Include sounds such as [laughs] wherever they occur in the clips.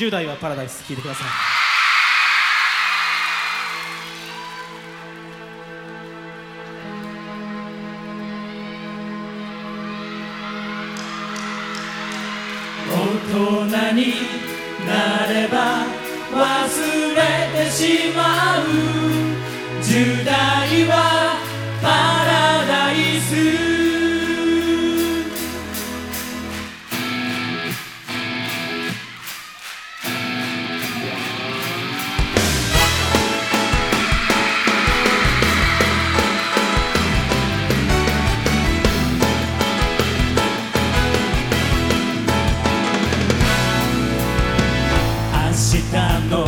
10代はパラダイス聴いてください。大人になれば忘れてしまう。10代は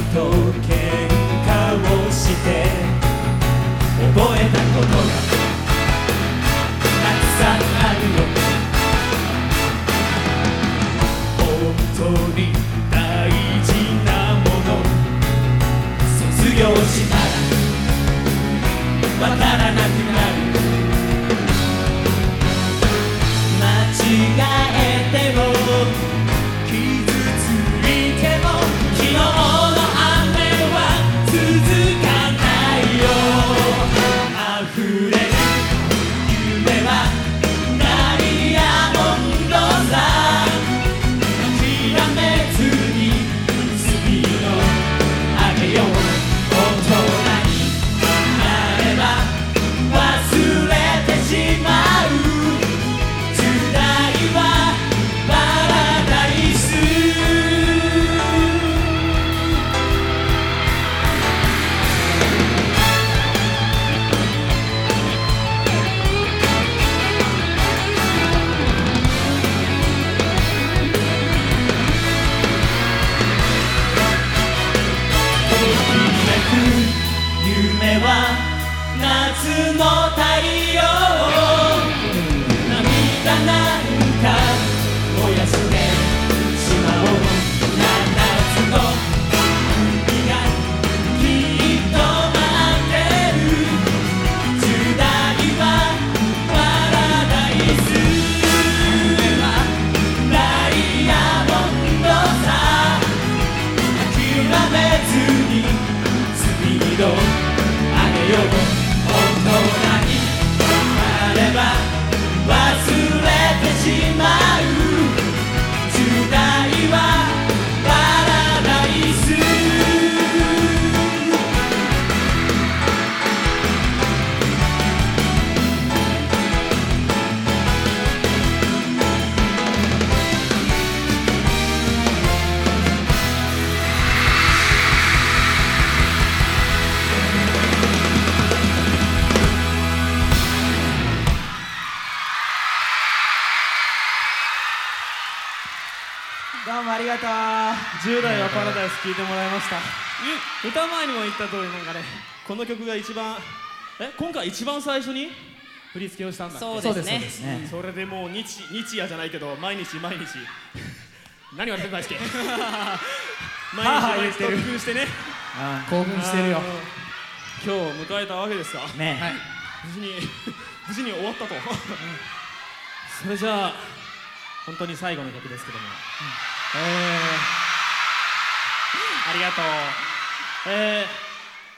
Santo. の太どうもありがとう。10代はパラダイス聞いてもらいました。歌前にも言った通りなんかねこの曲が一番え今回一番最初に振り付けをしたんだそうですね。そうですね。それでもう日日夜じゃないけど毎日毎日。[laughs] 何言われてんだっけ [laughs] 毎日毎日言ってる。特訓してね興奮してるよ。今日迎えたわけですかね。はい。無事に [laughs] 無事に終わったと、それじゃあ本当に最後の曲ですけども、えーありがとう。えー。